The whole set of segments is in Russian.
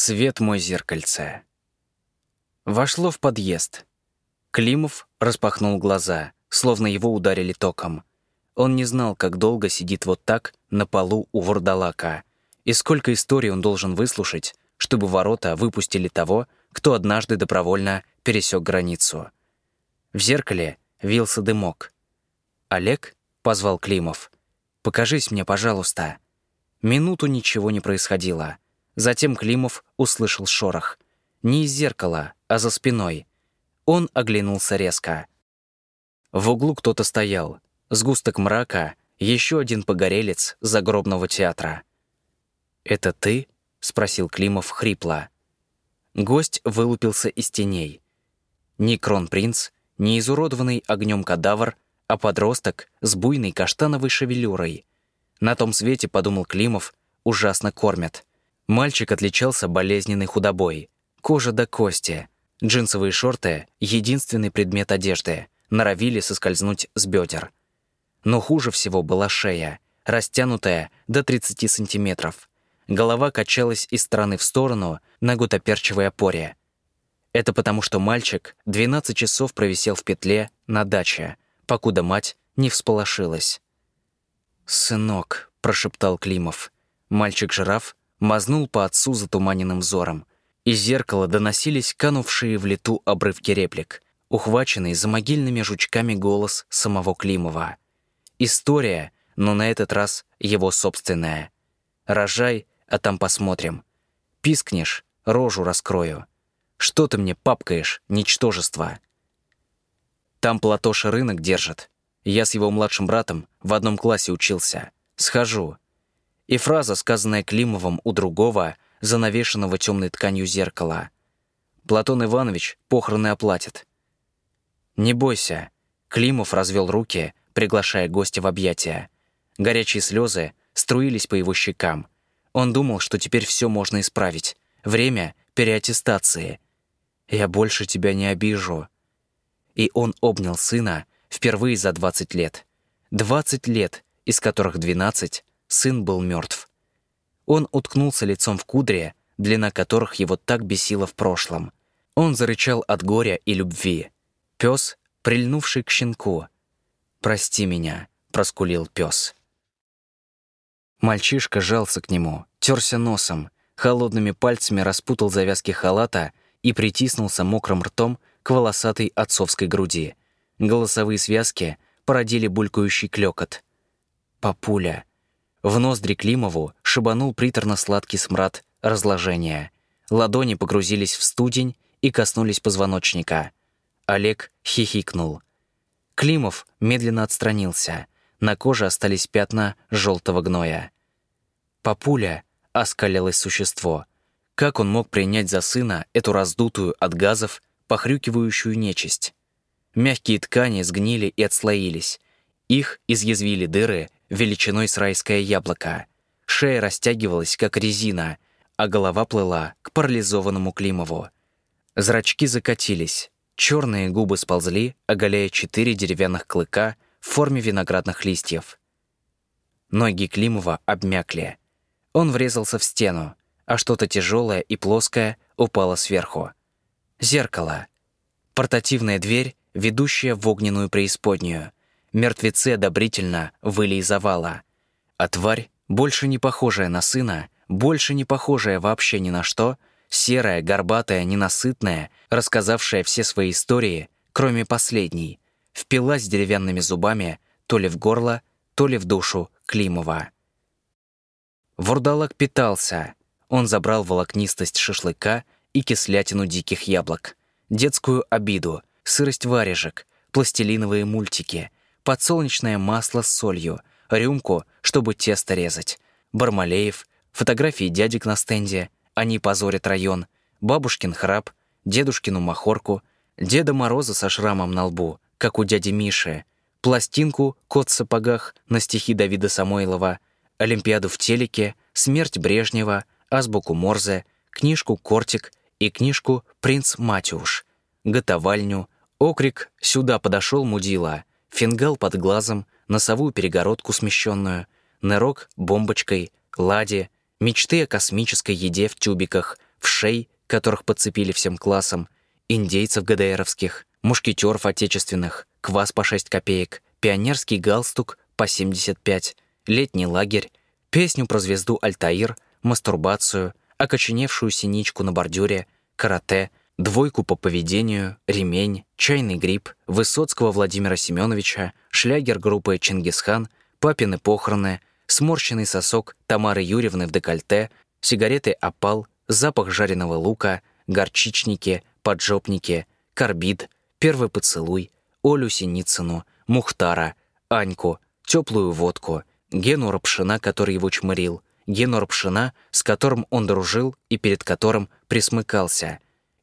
Свет мой зеркальце. Вошло в подъезд. Климов распахнул глаза, словно его ударили током. Он не знал, как долго сидит вот так на полу у вурдалака, и сколько историй он должен выслушать, чтобы ворота выпустили того, кто однажды добровольно пересек границу. В зеркале вился дымок. «Олег?» — позвал Климов. «Покажись мне, пожалуйста». Минуту ничего не происходило. Затем Климов услышал шорох. Не из зеркала, а за спиной. Он оглянулся резко. В углу кто-то стоял. Сгусток мрака, еще один погорелец загробного театра. «Это ты?» — спросил Климов хрипло. Гость вылупился из теней. Ни кронпринц, ни изуродованный огнем кадавр, а подросток с буйной каштановой шевелюрой. На том свете, подумал Климов, ужасно кормят. Мальчик отличался болезненной худобой. Кожа до кости. Джинсовые шорты — единственный предмет одежды. Норовили соскользнуть с бедер. Но хуже всего была шея, растянутая до 30 сантиметров. Голова качалась из стороны в сторону на гутоперчивой опоре. Это потому, что мальчик 12 часов провисел в петле на даче, покуда мать не всполошилась. «Сынок», — прошептал Климов. Мальчик-жираф мазнул по отцу затуманенным взором. Из зеркала доносились канувшие в лету обрывки реплик, ухваченный за могильными жучками голос самого Климова. История, но на этот раз его собственная. «Рожай, а там посмотрим. Пискнешь, рожу раскрою. Что ты мне папкаешь, ничтожество?» Там Платоша рынок держит. Я с его младшим братом в одном классе учился. Схожу, и фраза, сказанная Климовым у другого, занавешенного темной тканью зеркала. «Платон Иванович похороны оплатит». «Не бойся», — Климов развел руки, приглашая гостя в объятия. Горячие слезы струились по его щекам. Он думал, что теперь все можно исправить. Время переаттестации. «Я больше тебя не обижу». И он обнял сына впервые за 20 лет. 20 лет, из которых 12 сын был мертв. Он уткнулся лицом в кудре, длина которых его так бесила в прошлом. Он зарычал от горя и любви. Пес, прильнувший к щенку. «Прости меня», — проскулил пес. Мальчишка жался к нему, терся носом, холодными пальцами распутал завязки халата и притиснулся мокрым ртом к волосатой отцовской груди. Голосовые связки породили булькающий клёкот. «Папуля», в ноздри Климову шибанул приторно-сладкий смрад разложения. Ладони погрузились в студень и коснулись позвоночника. Олег хихикнул. Климов медленно отстранился. На коже остались пятна желтого гноя. «Папуля!» — оскалилось существо. Как он мог принять за сына эту раздутую от газов, похрюкивающую нечисть? Мягкие ткани сгнили и отслоились. Их изъязвили дыры величиной с райское яблоко. Шея растягивалась, как резина, а голова плыла к парализованному Климову. Зрачки закатились, черные губы сползли, оголяя четыре деревянных клыка в форме виноградных листьев. Ноги Климова обмякли. Он врезался в стену, а что-то тяжелое и плоское упало сверху. Зеркало. Портативная дверь, ведущая в огненную преисподнюю — Мертвецы одобрительно выли из овала. А тварь, больше не похожая на сына, больше не похожая вообще ни на что, серая, горбатая, ненасытная, рассказавшая все свои истории, кроме последней, впилась деревянными зубами то ли в горло, то ли в душу Климова. Вурдалак питался. Он забрал волокнистость шашлыка и кислятину диких яблок, детскую обиду, сырость варежек, пластилиновые мультики — подсолнечное масло с солью, рюмку, чтобы тесто резать, Бармалеев, фотографии дядек на стенде, они позорят район, бабушкин храп, дедушкину махорку, Деда Мороза со шрамом на лбу, как у дяди Миши, пластинку «Кот в сапогах» на стихи Давида Самойлова, Олимпиаду в телеке, смерть Брежнева, азбуку Морзе, книжку «Кортик» и книжку «Принц Матюш», готовальню, окрик. «Сюда подошел мудила», фингал под глазом, носовую перегородку смещенную, нырок бомбочкой, ладе, мечты о космической еде в тюбиках, вшей, которых подцепили всем классом, индейцев ГДРовских, мушкетеров отечественных, квас по 6 копеек, пионерский галстук по 75, летний лагерь, песню про звезду Альтаир, мастурбацию, окоченевшую синичку на бордюре, карате, двойку по поведению, ремень, чайный гриб, Высоцкого Владимира Семеновича, шлягер группы «Чингисхан», папины похороны, сморщенный сосок Тамары Юрьевны в декольте, сигареты «Опал», запах жареного лука, горчичники, поджопники, карбид, первый поцелуй, Олю Синицыну, Мухтара, Аньку, теплую водку, Гену Рапшина, который его чмырил, Гену Рапшина, с которым он дружил и перед которым присмыкался,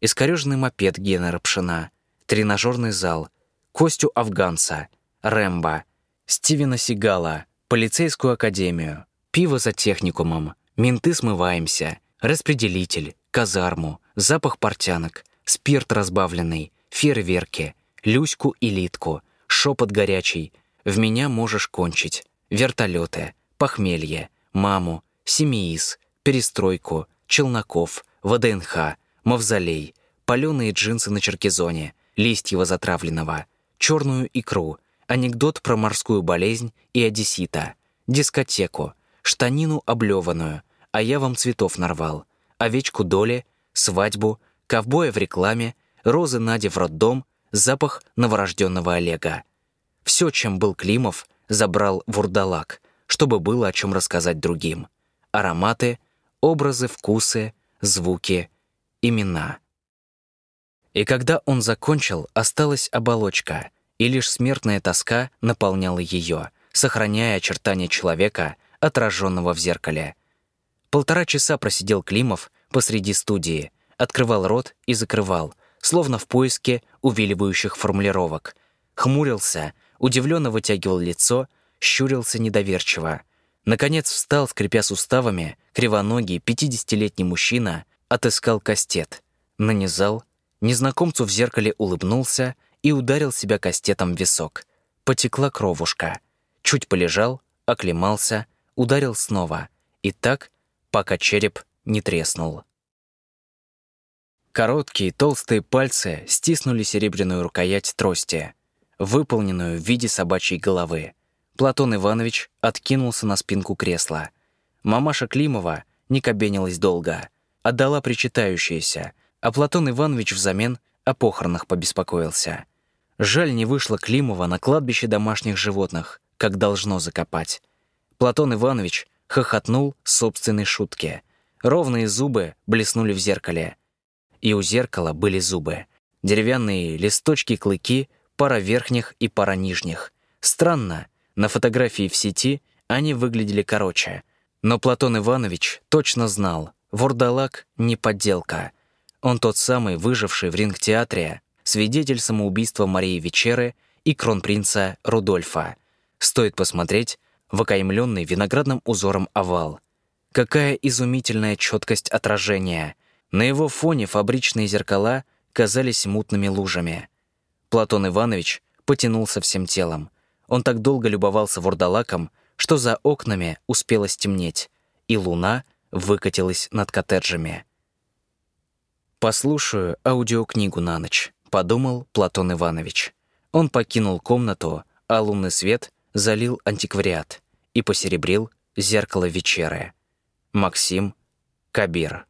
искореженный мопед Гена Рапшина, тренажерный зал, Костю Афганца, Рэмбо, Стивена Сигала, полицейскую академию, пиво за техникумом, менты смываемся, распределитель, казарму, запах портянок, спирт разбавленный, фейерверки, Люську и Литку, шепот горячий, в меня можешь кончить, вертолеты, похмелье, маму, семиис, перестройку, челноков, ВДНХ, мавзолей, паленые джинсы на черкизоне, листьева затравленного, черную икру, анекдот про морскую болезнь и одессита, дискотеку, штанину облеванную, а я вам цветов нарвал, овечку доли, свадьбу, ковбоя в рекламе, розы Нади в роддом, запах новорожденного Олега. Все, чем был Климов, забрал вурдалак, чтобы было о чем рассказать другим. Ароматы, образы, вкусы, звуки, имена. И когда он закончил, осталась оболочка, и лишь смертная тоска наполняла ее, сохраняя очертания человека, отраженного в зеркале. Полтора часа просидел Климов посреди студии, открывал рот и закрывал, словно в поиске увиливающих формулировок. Хмурился, удивленно вытягивал лицо, щурился недоверчиво. Наконец встал, скрипя суставами, кривоногий, пятидесятилетний мужчина, отыскал кастет, нанизал, незнакомцу в зеркале улыбнулся и ударил себя кастетом в висок. Потекла кровушка. Чуть полежал, оклемался, ударил снова. И так пока череп не треснул. Короткие толстые пальцы стиснули серебряную рукоять трости, выполненную в виде собачьей головы. Платон Иванович откинулся на спинку кресла. Мамаша Климова не кабенилась долго, отдала причитающееся, а Платон Иванович взамен о похоронах побеспокоился. Жаль, не вышло Климова на кладбище домашних животных, как должно закопать. Платон Иванович хохотнул собственной шутке. Ровные зубы блеснули в зеркале. И у зеркала были зубы. Деревянные листочки-клыки, пара верхних и пара нижних. Странно, на фотографии в сети они выглядели короче. Но Платон Иванович точно знал, Вордалак — не подделка. Он тот самый выживший в ринг-театре, свидетель самоубийства Марии Вечеры и кронпринца Рудольфа. Стоит посмотреть, в окаймленный виноградным узором овал. Какая изумительная четкость отражения. На его фоне фабричные зеркала казались мутными лужами. Платон Иванович потянулся всем телом. Он так долго любовался вурдалаком, что за окнами успело стемнеть, и луна выкатилась над коттеджами. «Послушаю аудиокнигу на ночь», — подумал Платон Иванович. Он покинул комнату, а лунный свет залил антиквариат и посеребрил зеркало вечеры. Максим Кабир.